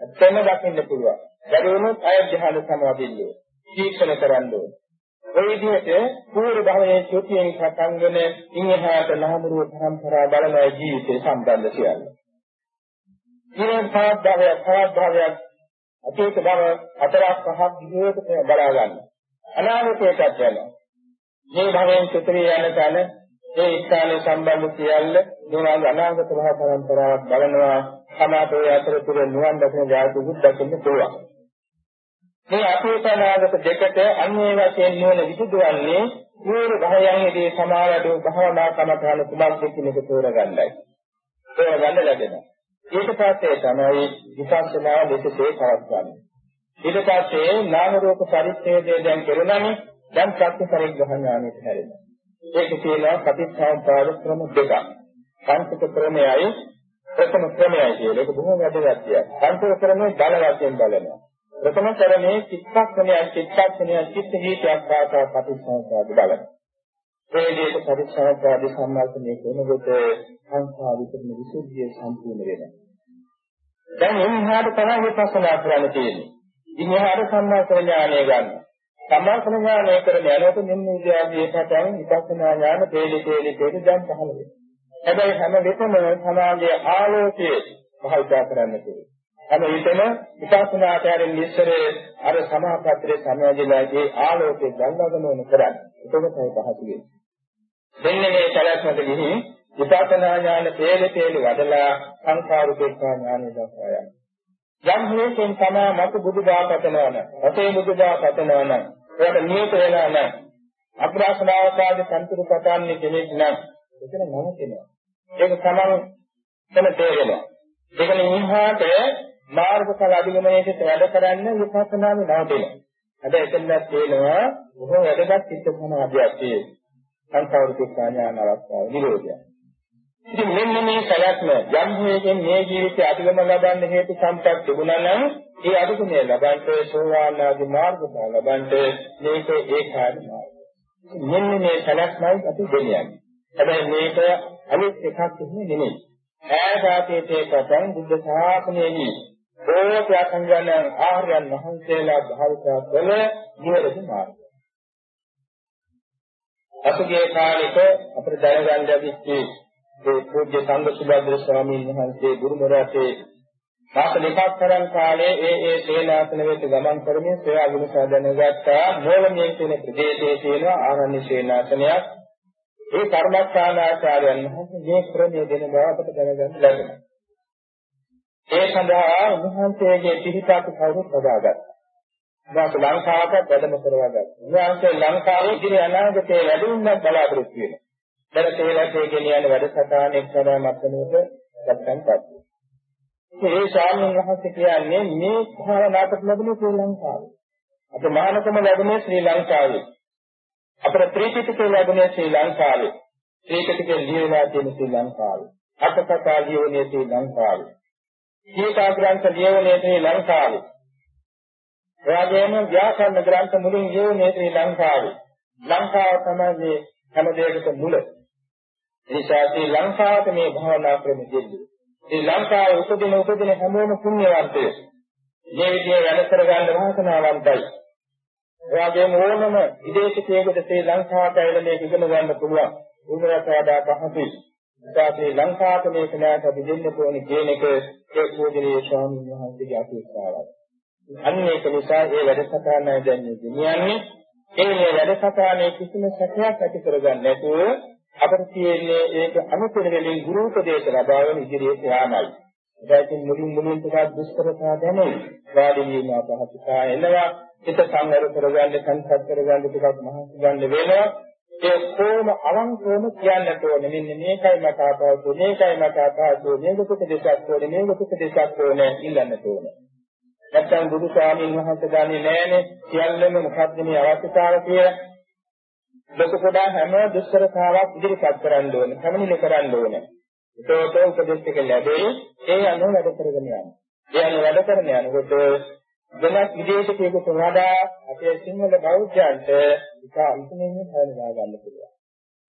එතන දකින්න පුළුවන්. වැඩිවෙනුත් අයධ්‍යාන සමාධින්නේ. තීක්ෂණ කරන්න ඕනේ. ඒ විදිහට පූර්ව භවයේ චුතියෙන් පටන්ගෙන ඉන්හාට නාම රූප පරම්පරා බලන ජීවිතය සම්බන්ධ කියන්නේ. ඊළඟ තවත් භවයක් තවත් භවයක් අතීත භව හතරක් පහක් විදිහට බලා ගන්න. අනාගතයටත් යනවා. මේ භවයෙන් චුතිය යන තැන ඒ ස්ථානයේ සම්බන්ධ සියල්ල දුනාගේ අනාගත භව පරම්පරාවක් බලනවා. සමාතෝ අතරතුර නිවන් දකින ජාති බුද්ධකින් පුළුවන්. මේ අතීතනාගත දෙකට අන්වේ වශයෙන් නුවණ විසුදුවන්නේ පූර්ව භවයන්හිදී සමාවදෝ භවනා කමඨාන කුමක්ද කියන එක තෝරගන්නයි. ගන්න ලැබෙනවා. ඊට පස්සේ තමයි විපස්සනා දෙකේ පවත්වන්නේ. ඊට පස්සේ නාම රූප පරිච්ඡේදය දැන් කෙරුණානේ දැන් සත්‍ය පරිග්‍රහ ඥානෙට හැරෙනවා. ඒක කියනවා ප්‍රතිසංපාද ක්‍රම දෙකක්. සංස්කෘත ක්‍රමයයි ප්‍රථම ක්‍රමයයි කියලා. ඒක බොහොම වැදගත් දෙයක්. සංස්කෘත ක්‍රමයේ බල වශයෙන් බලනවා. ප්‍රථම ක්‍රමයේ චිත්තක්ෂණයක් චිත්තක්ෂණයක් චිත්ත හේතයක් පාසා ප්‍රතිසංපාද බලනවා. ඒ විදිහට පරිසංපාද සම්මාසනයේ කෙනෙකුට සංස්කාර විතරන විසුද්ධිය සම්පූර්ණ වෙනවා. දැන් එහාට තමයි විපස්සනා කරන්න තියෙන්නේ. ඉතින් එහාට සම්මාසන ඥානය ගන්න. සම්මාසන ඥානය කරන යනකොට මෙන්න ඉතිහාසයේ පටන් විපස්සනා ඥාන තේලි තේලි තේලි දැන් පහළ වෙනවා. හැබැයි හැම විටම සමාජයේ ආලෝකයේ භාවිතා කරන්න තියෙනවා. හැම විටම විපස්සනාට ආරෙන් ඉස්සරේ අර සමාපත්‍රයේ සමාජයේ ඒ ආලෝකයේ ගංගාගම වෙන කරන්නේ. ඒක තමයි පහසු වෙන්නේ. මෙන්න මේ සැලැස්මට ගිහින් විපස්සනා ඥාන තේලි තේලි වඩලා සංඛාරුපේක්ෂා ඥානය දක්වා යනවා. යම් හේතුන් තමා මත බුදුදා පතනවන, අපේ බුදුදා පතනවන, ඒකට නියත වෙලා නැහැ. අග්‍රාසනාවකාදී සම්තුරු පතන්නේ කෙනෙක් නම් එතන නවතිනවා. ඒක තමන් තන තේරෙනවා. ඒක නිහාට මාර්ගඵල අධිගමනයේට වැඩ කරන්න විපස්සනාවේ නවතිනවා. අද එතනක් තේනවා බොහෝ වැඩගත් චිත්ත සමාධියක් තියෙනවා. සංකල්ප ඥාන අවස්ථාව නිරෝධය. ඉතින් මෙන්න මේ සලක්ම යම් හේකින් මේ ජීවිතය අධිගම ලබන්න හේතු සම්පත් තිබුණා නම් ඒ අධිගමය ලබන්න සෝවාන් ආදී මාර්ගය ලබන්න මේක ඒකාදී මාර්ගය. මෙන්න මේ සලක්මයි අපි දෙන්නේ. හැබැයි මේක අනිත් එකක් නෙමෙයි. ඈදාතේතේ පතන් බුද්ධ ශාසනයේදී ඕක සංගයන ආර්යයන් වහන්සේලා භාවිතා කළ නිවැරදි මාර්ගය. අසුගේ කාලෙක අපිට දැනගන්න ලැබිච්චේ ඒ පූජ්‍ය සංඝ සුබද්‍ර ස්වාමීන් වහන්සේ ගුරුමරයාගේ මාස දෙකක් තරම් කාලේ ඒ ඒ සේනාසන වෙත ගමන් කරමින් සේවා ගුණ සාධනගත්තා මෝලමියෙන් කියන ප්‍රදේශයේ තියෙන ආරණ්‍ය සේනාසනයක් ඒ කර්මස්ථානාචාර්යයන් වහන්සේ මේ ක්‍රමයේ දෙන බව අපට දැනගන්න ලැබෙනවා. ඒ සඳහා උන්වහන්සේගේ පිහිටක් කවුරුත් හදාගත්තා. උන්වහන්සේ ලංකාවට වැඩම කරවගත්තා. උන්වහන්සේ ලංකාවේ ඉදිරි අනාගතයේ වැඩිුණක් බලාපොරොත්තු වෙනවා. දැන් තේලසේ ගෙනියන වැඩසටහනෙක් කරා මතනොට ගත්තන් පස්සේ. ඒ ස්වාමීන් වහන්සේ කියන්නේ මේ භාවනාවට ලැබුණේ ශ්‍රී ලංකාවේ. අපේ මහානකම ලැබුණේ ශ්‍රී ලංකාවේ. අපේ ත්‍රිපිටකය ලැබුණේ ශ්‍රී ලංකාවේ. ත්‍රිපිටකය ලියලා තියෙන ශ්‍රී ලංකාවේ. අටකථා ලියුනේ ශ්‍රී ලංකාවේ. සීතා ග්‍රන්ථ ලියුනේ ශ්‍රී ලංකාවේ. එවාගෙම ව්‍යාකරණ ග්‍රන්ථ මුලින් ලියුනේ ශ්‍රී ලංකාවේ. ලංකාව තමයි හැම දෙයකට මුල. නිසා ශ්‍රී ලංකාවට මේ භාවනා ක්‍රම දෙන්නේ. ශ්‍රී ලංකාවේ උපදින උපදින හැමෝම පුණ්‍යවන්තයෝ. මේ විදිහේ වැඩ කරගන්න වාසනාවන්තයි. එවාගේම ඕනම විදේශිකයෙකුට ශ්‍රී ලංකාවට ඇවිල්ලා මේක ඉගෙන ගන්න පුළුවන්. උගරසාදා පහසුයි. නිසා ශ්‍රී ලංකාවට මේක නැවත දෙන්න ඕනේ කියන එක ඒ පූජනීය ස්වාමීන් වහන්සේගේ අපේක්ෂාවයි. අන්න ඒක නිසා ඒ වැඩසටහන දැන් ගෙනියන්නේ ඒ වැඩසටහනේ කිසිම සැකයක් ඇති කරගන්න නැතුව අපිට තියෙන්නේ ඒක අනුතර වලින් ගුරු උපදේශ ලබාගෙන ඉදිරියට යාමයි. ඒකෙන් මුලින් මුලින් ටිකක් දුෂ්කරතා දැනෙයි. වාඩි වීම අපහසුතා එනවා. හිත සංවර කරගන්න, සංසත් කරගන්න ටිකක් මහන්සි ගන්න වෙනවා. ඒ කොහොම අවංකවම කියන්නට ඕනේ. මෙන්න මේකයි මට ආපහු, මේකයි මට ආපහු, මේක කොට දෙකක් ඕනේ, මේක කොට දෙකක් ඕනේ ඉල්ලන්නට ඕනේ. නැත්තම් බුදු ස්වාමීන් වහන්සේ දන්නේ නැහැනේ සියල්ලම මොකක්ද මේ අවශ්‍යතාව කියලා. ලොකු පොඩා හැම දුෂ්කරතාවක් ඉදිරිපත් කරන්න ඕනේ. කමනිල කරන්න ඕනේ. ඒකෝට උපදෙස් ටික ලැබෙයි. ඒ අනුව වැඩ කරගෙන යන්න. ඒ අනුව වැඩ කරන යනකොට වෙනත් විදේශිකයෙකුට වඩා අපේ සිංහල බෞද්ධයන්ට ඉතා ඉක්මනින් හඳුනා ගන්න පුළුවන්.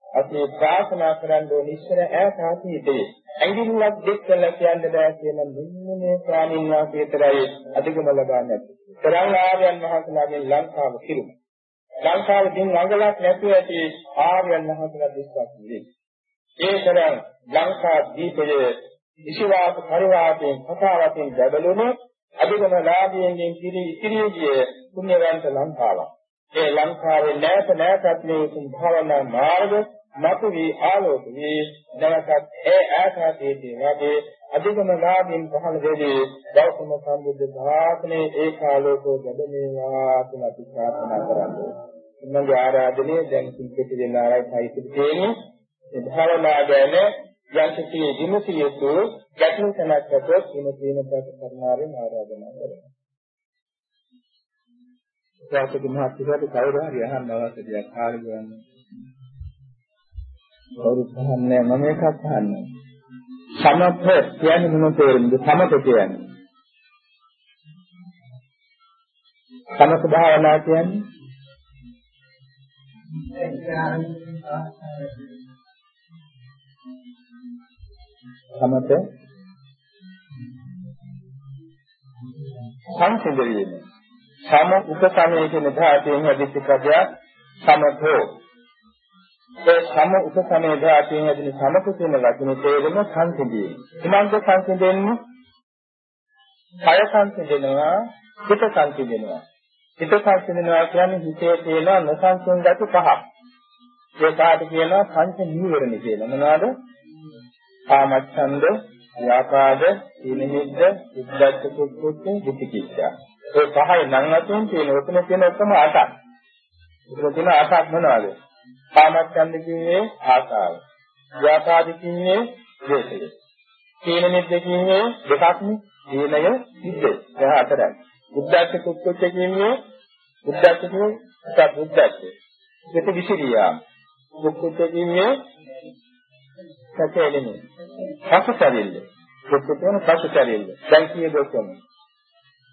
අපි ප්‍රාර්ථනා කරන්න ඕනේ ඉස්සර ඈත අතීතයේ ඇඟිල්ලක් දෙක් කළා කියන්න බෑ කියන මෙන්න මේ ස්වාමීන් වහන්සේ විතරයි අධිගම ලබා නැති. තරංග ආර්යයන් වහන්සේලාගෙන් ලංකාව කිරුණා. ලංකාවේ දින් අඟලක් නැතුව ඇති ආර්යයන් වහන්සේලා දෙස්සක් නෙවෙයි. ඒ තරම් ලංකා දීපයේ විශේෂ පරිවාරයෙන් කතාවකින් ගැඹුරුණු අධිගම ලාභයෙන් කිරි ඉතිරියේ පුණ්‍යවන්ත ලංකාවක්. ඒ ලංකාවේ නැත නැතත් මේ භාවනා මාර්ග මතු වී ආලෝක වී නැවතත් ඒ ආකාශයේදී වගේ අධිගම ලාභින් පහළ වෙදී ගෞතම සම්බුද්ධ ශාසනයේ ඒකාලෝකෝ ගැදමේවා කියලා අපි ප්‍රාර්ථනා කරන්නේ. මගේ ආරාධනය දැන් කිච්චි දෙනාරයි සයිසිට තියෙන්නේ. ඒ භාවනා ගැන යන්තිකේ විමුතිය යුතු ගැටලු තැනකට විමුතියන ප්‍රතිකරණාවෙන් ආරාධනා කරනවා. ශාස්ත්‍ර මහත්කයට කවුරු හරි අහන්න අවශ්‍ය දෙයක් කාලෙ ගන්න. කවුරුත් අහන්නේ මම එකක් අහන්නේ. සමථ කියන්නේ මොන තේරුමද? සමථ කියන්නේ. සමථ භාවනා කියන්නේ සමත සංසිඳවීම සම උපසමයේ කියන ධාතයෙන් හැදිච්ච පදයක් සමතෝ ඒ සම උපසමයේ ධාතයෙන් හැදින සමත කියන වචනේ තේරුම සංසිඳීම. ඊමණ්ඩ සංසිඳෙන්නේ කය සංසිඳෙනවා, හිත සංසිඳෙනවා. හිත සංසිඳෙනවා කියන්නේ හිතේ තියෙන නොසන්සුන් ගති පහක්. ඒ පහට කියනවා පංච නීවරණ කියලා. මොනවාද? කාමච්ඡන්ද, ව්‍යාපාද, ඊනිමිද්ද, උද්ධච්ච කුක්කුච්ච, විචිකිච්ඡා. ඒ පහයි නම් වශයෙන් තියෙන ඔතන තියෙන එකම අටක්. ඒකල තියෙන අටක් මොනවාද? කාමච්ඡන්ද කියන්නේ ආසාව. ව්‍යාපාද කියන්නේ ද්වේෂය. ඊනිමිද්ද කියන්නේ දෙකක්නේ. ඊනය, සිද්ද. ඒ හතරයි. උද්ධච්ච කුක්කුච්ච කියන්නේ උද්ධච්ච කියන්නේ සබ්බුද්ධච්ච. ඒක විසිරියා. කුක්කුච්ච කියන්නේ සැකෙන්නේ. පසුතැවිල්ල. කුක්කුච්ච කියන්නේ පසුතැවිල්ල. දැන් කියේ දෙකම.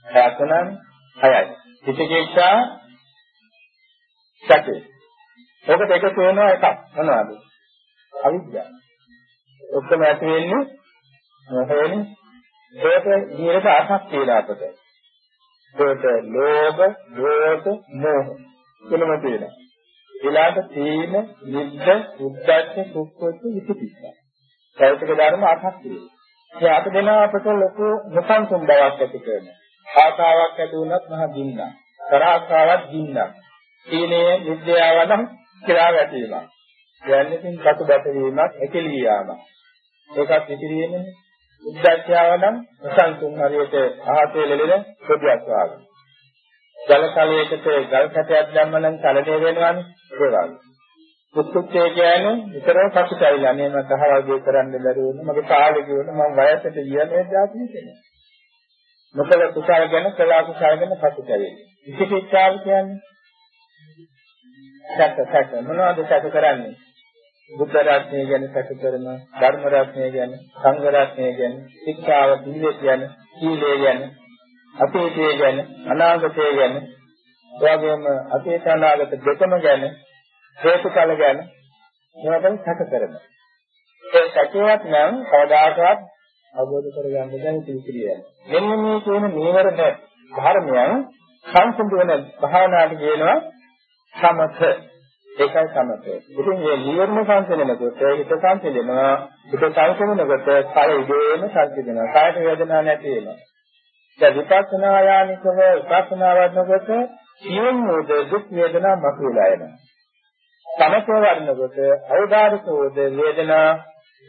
හයතනම් හයයි. පිටිකේක්ෂා සැකේ. ඔකට එකතු වෙනවා එකක් මොනවද? අවිද්‍යාව. ඔක්කොම ඇති වෙන්නේ මොහේනේ. ඒක ඉහළට අසක් කියලා අපට. ඒකට ලෝභ, දෝෂ, මෝහ කියලාම තියෙනවා. ඊළඟට තීන, නිද්ද, උද්ධච්ච, කුක්කුච්ච, විචිකිච්ඡා. චෛතක ධර්ම අටක් තියෙනවා. ඒ අට දෙනා අපට ලොකු නොසන්සුන් බවක් ඇති කරනවා. ආසාවක් ඇති වුණත් මහ දින්නක්. තරහාවක් දින්නක්. තීනේ නිද්දයාව නම් කියලා වැටීමක්. කියන්නේ තින් කටු බැටවීමක්, එකලී යාමක්. ඒකත් ඉතිරියෙන්නේ උද්දච්චයව නම් සංසුන් හරියට ආහතේ ලෙලෙන පොඩියක් වගේ. ජල කලයකට ගල් කැටයක් දැම්ම නම් චලනය වෙනවනේ ඒ වගේ. කුක්කුච්චේ කියන්නේ විතරම පසුතැවිලා නේ මම කහ වගේ කරන්න බැරි වුණා. මගේ කාලේ ගියොත් මම වයසට ගියා මේ જાති කියන්නේ. මොකද කුසල ගැන කළා කුසල ගැන පසුතැවෙන්නේ. විචිකිච්ඡාව කියන්නේ සැක සැක මොනවද සැක කරන්නේ? බුද්ධ රත්නය ගැන සැක කරන ධර්ම රත්නය ගැන සංඝ රත්නය ගැන ශික්ෂාව පිළිවෙත් ගැන සීලය ගැන අතීතය ගැන අනාගතය ගැන එවැගේම අතීත අනාගත දෙකම ගැන හේතුඵල ගැන මේවා සැක කරනවා ඒ සැකයක් නම් කවදාකවත් අවබෝධ කරගන්න බැරි පිළිසිරියයි මෙන්න මේ කියන නීවරණ ධර්මයන් සංසන්දන භාවනාවට කියනවා සමථ ඒකයි සමතය. ඉතින් මේ නිවර්ණ සංසිඳනකොට හිත සංසිඳනවා. හිත සංසිඳනකොට කය ඉදීම සංසිඳනවා. කායට වේදනාවක් නැති වෙනවා. දැන් විපස්සනා යානිකව විපස්සනා වඩනකොට සියුම් වූ දුක් වේදනා මතුවලා එනවා. සමතය වඩනකොට අවදාරිකවද වේදනා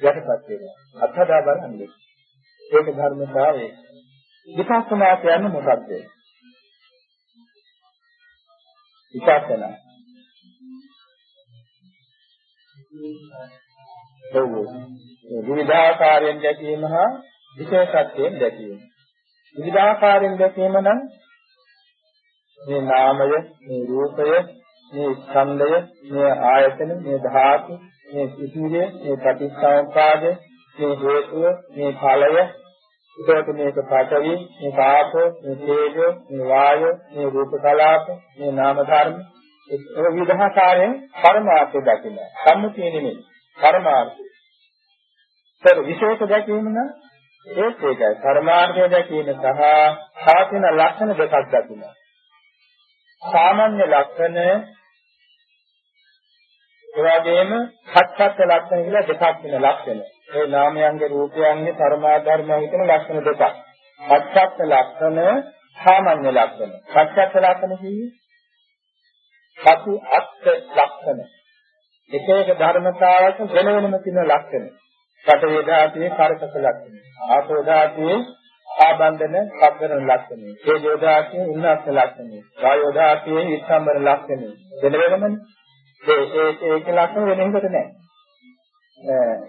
යටපත් වෙනවා. අත්හදා බලන්නේ. ඒක ධර්මතාවය. විපස්සනා කියන්නේ මොකක්ද? විපස්සනා ඔව් විවිධාකාරයෙන් දැකීම හා විශේෂත්වයෙන් දැකීම. විවිධාකාරයෙන් දැකීම නම් මේ නාමය, මේ රූපය, මේ ස්කන්ධය, මේ ආයතන, මේ ධාතු, මේ සිතිවිලි, මේ ප්‍රතිසංපාද, මේ හේතුව, මේ ඵලය, ඒකට මේක පඨවි, මේ කාපෝ, මේ තේජෝ, මේ වායෝ, මේ රූප කලාප, මේ නාම ධර්ම ඒක විවිධාකාරයෙන් පරමාර්ථය දකින්න. සම්මුතිය නෙමෙයි. පරමාර්ථය. ඒක විශේෂ දැකීම නම් ඒත් ඒකයි. පරමාර්ථය දැකීම සහ සාතින ලක්ෂණ දෙකක් දකින්න. සාමාන්‍ය ලක්ෂණ ඒ වගේම සත්‍යත්ව ලක්ෂණ කියලා දෙකක් වෙන ලක්ෂණ. ඒ නාමයන්ගේ රූපයන්ගේ පරමාධර්මයන් කියන ලක්ෂණ දෙකක්. සත්‍යත්ව ලක්ෂණ සාමාන්‍ය ලක්ෂණ. සත්‍යත්ව ලක්ෂණ කියන්නේ සතු අත්ත් ලක්ෂණ. එක එක ධර්මතාවක වෙන වෙනම තියෙන ලක්ෂණ. පඨවි ධාතුවේ කරකස ලක්ෂණ. ආපෝ ධාතුවේ ආබන්ධන සබ්බන ලක්ෂණ. තේජෝ ධාතුවේ උන්නත් ලක්ෂණ. වායෝ ධාතුවේ විස්තම්බර ලක්ෂණ. වෙන වෙනමනේ. ඒ ඒ ඒක ලක්ෂණ වෙන එකකට නැහැ.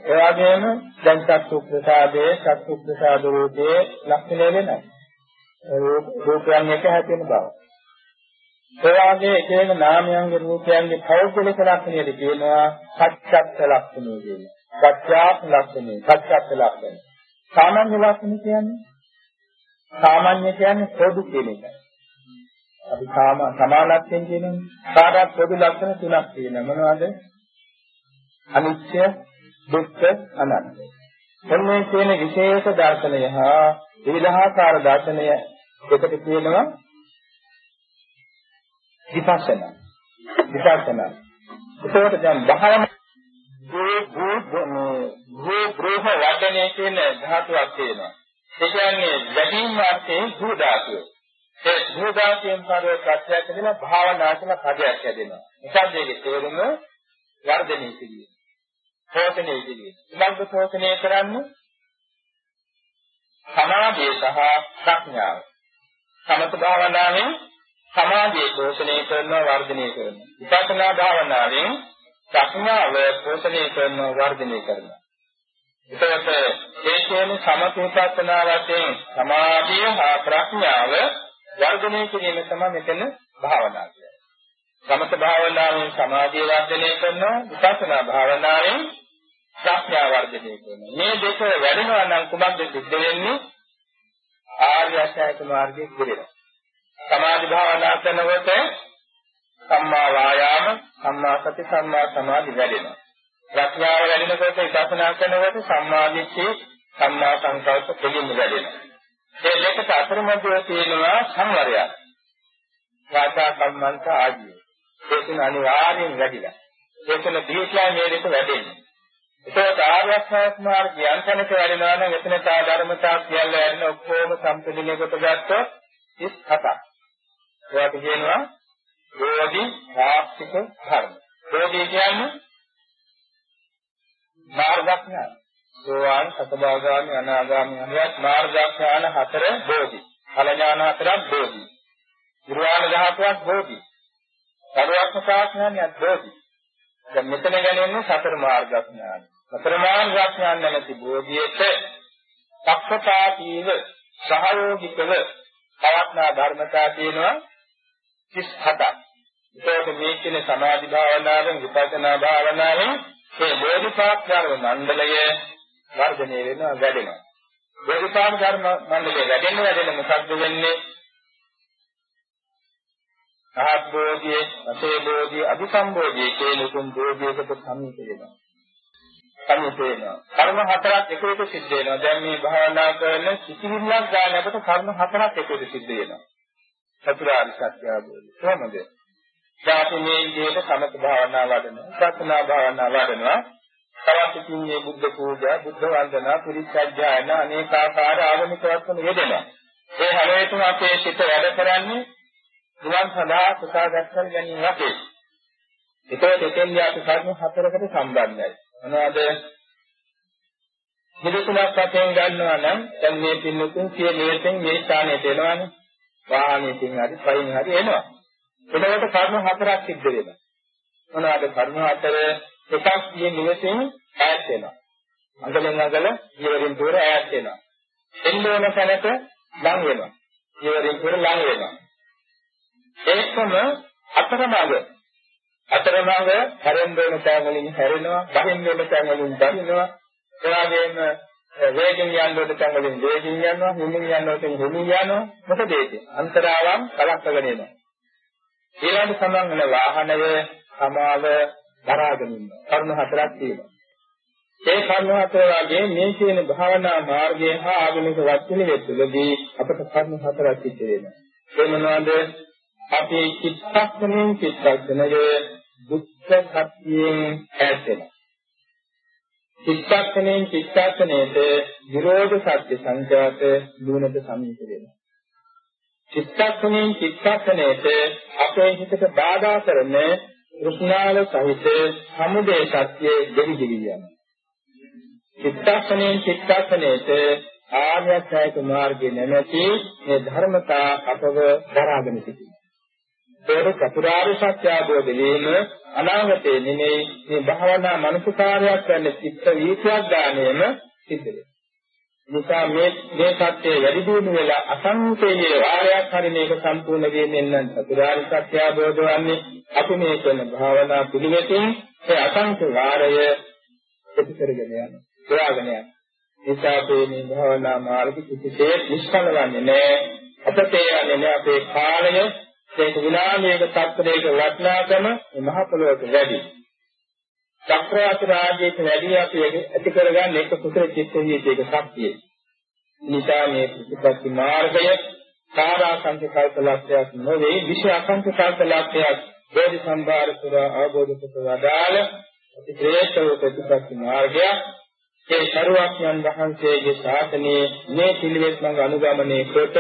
ඒ වගේම දැන් චක්කු ප්‍රසාදයේ චක්කු ප්‍රසාද රූපයේ ලක්ෂණය වෙනයි. රූපයන් එක හැදෙන බව. ඒ වගේ එක එක නාමයන්ගේ රූපයන්ගේ පෞද්ගලික ලක්ෂණයද කියනවා සත්‍යත්ත ලක්ෂණය කියනවා. සත්‍යාත් ලක්ෂණය, සත්‍යත්ත ලක්ෂණය. සාමාන්‍ය ලක්ෂණ කියන්නේ සාමාන්‍ය කියන්නේ පොදු කියන එකයි. අපි සාම සමානත්වයෙන් කියන්නේ කාටත් පොදු ලක්ෂණ තුනක් තියෙනවා. මොනවද? අනිත්‍ය, දුක්ඛ, අනාත්ම. එන්නේ කියන විශේෂ දර්ශනය හා විවිධාකාර දර්ශනය එකට කියනවා විපස්සනා. විපස්සනා. ඒකට දැන් භාවනා භූ භූ භූ වදනේ කියන ධාතුවක් තියෙනවා. ඒ කියන්නේ වැඩිම අර්ථයෙන් භූ ධාතුව. ඒ භූ ධාතුවෙන් පරව ප්‍රත්‍යක් දෙන භාවනා කියන පදයක් හැදෙනවා. මොකක්ද ඒකේ තේරුම? වර්ධනය කිරීම. පෝෂණය කිරීම. ඊළඟ පෝෂණය කරන්නේ සමාධිය සහ ප්‍රඥාව. සමත භාවනාවෙන් සමාධිය පෝෂණය කරනවා වර්ධනය කරනවා. විපස්සනා භාවනාවෙන් ප්‍රඥාව පෝෂණය කරනවා වර්ධනය කරනවා. එතකොට ඒ කියන්නේ සමථෝපස්සනා වශයෙන් සමාධිය හා ප්‍රඥාව වර්ධනය කිරීම තමයි මෙතන භාවනා කියන්නේ. සමථ භාවනාවෙන් සමාධිය වර්ධනය කරනවා විපස්සනා භාවනාවෙන් ප්‍රඥා වර්ධනය කරනවා. මේ දෙක වැඩෙනවා නම් කුමක්ද සිද්ධ වෙන්නේ? ආර්ය අෂ්ටාංග මාර්ගයේ පිළිවෙල. සමාධි භාවනා කරනකොට සම්මා වායාම, සම්මා සති, සම්මා සමාධි වැඩෙනවා. ප්‍රඥාව වැඩෙනකොට විපස්සනා කරනකොට සම්මා දිට්ඨි, සම්මා සංකල්ප දෙකම වැඩෙනවා. මේ දෙකට අතරමැද තියෙනවා සංවරයක්. වාචා කම්මන්ත ආදී. ඒකන අනිවාර්යෙන් වැඩිලා. ඒකන දීලා මේ දෙක වැඩෙන්නේ. ඒකත් ආර්ය අෂ්ටාංග මාර්ගය අන්තනක වැඩෙනවා නම් එතන තා ධර්මතා කියලා යන ඔක්කොම සම්පූර්ණ කොට ගත්තොත් 37ක්. ඒකට කියනවා බෝධි ශාස්ත්‍රික ධර්ම. බෝධි කියන්නේ මාර්ගඥාන. සෝවාන් සතරදාගාමි අනාගාමි අනිවත් මාර්ගඥාන හතර බෝධි. ඵල ඥාන හතරක් බෝධි. නිර්වාණ ධාතුවක් බෝධි. සරුවක්ඥානයක් බෝධි. දැන් මෙතන ගැනෙන්නේ සතර මාර්ගඥාන. සතර මාර්ගඥාන නැති බෝධියට සක්ෂතාචීව සහයෝගිකව පවත්නා ධර්මතා තියෙනවා 37ක්. ඒකට මේ කියන සමාධි භාවනාවෙන් විපස්සනා භාවනාවෙන් මේ බෝධිපාක්ෂාර මණ්ඩලය වර්ධනය වෙනවා වැඩෙනවා. බෝධිපාක්ෂාර මණ්ඩලය වැඩෙන්න වැඩෙන්න මොකක්ද වෙන්නේ? සහත් බෝධියේ, අසේ බෝධියේ, අභිසම්බෝධියේ කියන උතුම් බෝධියකට සමීප වෙනවා. සමීප වෙනවා. කර්ම හතරක් එක එක සිද්ධ වෙනවා. දැන් මේ භාවනා කරන කිසිවිල්ලක් ගන්න අපට කර්ම හතරක් එක එක සිද්ධ වෙනවා. චතුරාර්ය සත්‍ය අවබෝධය. කොහොමද? ඊට මේ විදිහට සමත භාවනා වඩනවා, ප්‍රඥා භාවනා වඩනවා. තවත් ඉතින් මේ බුද්ධ පූජා, බුද්ධ වන්දනා, පිරිසජ්ජායන අනේකාකාර ආගමික වස්තුන් යෙදෙනවා. ඒ හැම එකම අපේ සිත වැඩ කරන්නේ ගුවන් සදා සුසාගත කර ගැනීම වශයෙන්. ඒකෝ දෙකෙන්දී අපි කර්ම හතරකට සම්බන්ධයි. මොනවද? හිතසුණක් වශයෙන් ගන්නවා නම් දැන් මේ පින්නතුන් සිය නිවෙතෙන් මේ ස්ථානයට එනවානේ. වාහනයකින් හරි පයින් හරි එනවා. එතකොට කර්ම හතරක් සිද්ධ වෙනවා. මොනවාද කර්ම හතර? එකක් මේ නිවසෙන් ඈත් වෙනවා. අඟලෙන් අඟල ජීවරින් දුර ඈත් වෙනවා. එන්න ඕන තැනට ලං වෙනවා. ජීවරින් දුර ලං වෙනවා. ඒකම අතරමඟ අතරමඟ හැරෙන්න ඕන තැන් වලින් හැරෙනවා, බහින්න ඕන තැන් වලින් බහිනවා. ඒ වගේම වේගෙන් යනකොට තැන් වලින් වේගෙන් යනවා, හිමින් යනකොට හිමින් යනවා. මොකද ඒක? අන්තරාවම් කලක්කගෙන එනවා. ඊළඟ සමන් වෙන වාහනය සමාව දරාගෙන ඉන්නවා. කරුණු හතරක් තියෙනවා. ඒ කරුණු හතර වගේ මේ කියන භාවනා මාර්ගය හා ආගමික වචනයෙතුලදී අපට කරුණු හතරක් සිද්ධ වෙනවා. ඒ මොනවාද? අපේ චිත්තක්ෂණයෙන් චිත්තක්ෂණය දුක්ඛ සත්‍යයෙන් ඈත් වෙනවා. චිත්තක්ෂණයෙන් චිත්තක්ෂණයට විරෝධ සත්‍ය සංඛ්‍යාත නුවණට සමීප වෙනවා. චිත්තක්ෂණයෙන් චිත්තක්ෂණයට අපේ හිතට බාධා කරන කෘෂ්ණාල සහිත සමුදේ සත්‍ය දෙවිදිවි යනවා. චිත්තක්ෂණයෙන් චිත්තක්ෂණයට ආර්යසත්‍ය මාර්ගයේ නැමැති මේ ධර්මතා අපව දරාගෙන සිටිනවා. ඒක චතුරාර්ය සත්‍ය අවබෝධ වීම අනාගතයේ නෙමෙයි මේ භාවනා මනසකාරයක් කරන චිත්ත වීතියක් දාණයම සිද්ධ වෙනවා. නිසා මේ මේ සත්‍යය වැඩි දියුණු වෙලා අසංකේය වාරයක් හරි මේක සම්පූර්ණ වෙන්නේ නම් චතුරාර්ය සත්‍ය අවබෝධ වන්නේ අපි මේ කරන භාවනා පිළිවෙතින් ඒ අසංක වාරය ප්‍රති කරගෙන යනවා. හොයාගෙන යනවා. නිසා අපේ මේ භාවනා මාර්ග කිසිසේත් නිෂ්ඵල වන්නේ නැහැ. අපතේ යන්නේ නැහැ අපේ කාලය ඒක විනාමයක තත්ත්වයක වටිනාකම මහ පොළොවට වැඩි. චක්‍රවර්ති රාජ්‍යයට වැඩි අපි ඇති කරගන්න එක කුසල චිත්ත වීතියක ශක්තිය. නිසා මේ ප්‍රතිපත්ති මාර්ගය සාරාංශ කල්පලක්ෂයක් නොවේ විශේෂාංශ කල්පලක්ෂයක් බෝධි සම්භාර පුරා අවබෝධ කොට වදාළ අති ශ්‍රේෂ්ඨ ප්‍රතිපත්ති මාර්ගය ඒ ශරුවක්යන් වහන්සේගේ ශාසනයේ මේ පිළිවෙත් මඟ අනුගමනය කොට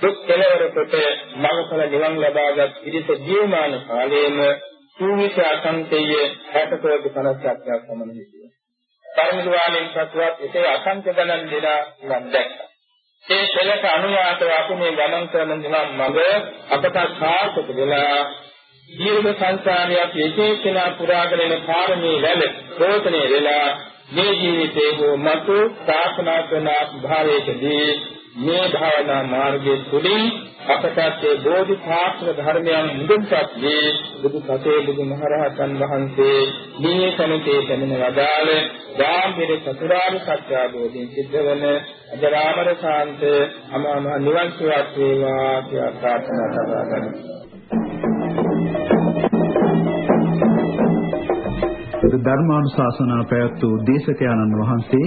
දුක් කෙලවර කොට මඟඵල නිවන් ලබාගත් පිරිස ජීවමාන කාලයේම සූවිස අසංකේය 60 කෝටි 50ක් සමන හිටියා. පරිනිර්වාණයෙන් පසුවත් ඒකේ අසංඛ්‍ය ගණන් දෙනා නිවන් දැක්කා. ඒ පෙළට අනුයාතව අපි මේ ගමන් කරන නිවන් මඟ අපට සාර්ථක වෙලා දීර්ඝ සංසාරයක් ඒකේකනා පුරාගෙන යන පාරමී වැල ප්‍රෝතනේ වෙලා මේ ජීවිතේ හෝ මතු ප්‍රාර්ථනා කරන භාවයකදී මේ භාවනා මාර්ගයේ තුලින් අපට ඒ බෝධිපාක්ෂික ධර්මයන් මුදුන්පත් වේ. බුදු සසේ බුදුමහරහතන් වහන්සේ මේ සමතේ පැමිණ වදාළ ධාම්මිර චතුරාර්ය සත්‍ය අවබෝධයෙන් සිද්ධ වන අජරාමර ශාන්ත අමාම නිවන් සුවත් වේවා කියලා ප්‍රාර්ථනා කරනවා. ධර්මානුශාසනා පැවැත් වූ දේශකයන්න් වහන්සේ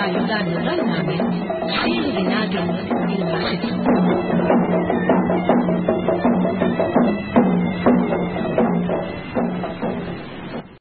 Ayudar a la vida, y eliminar de nuestro vida.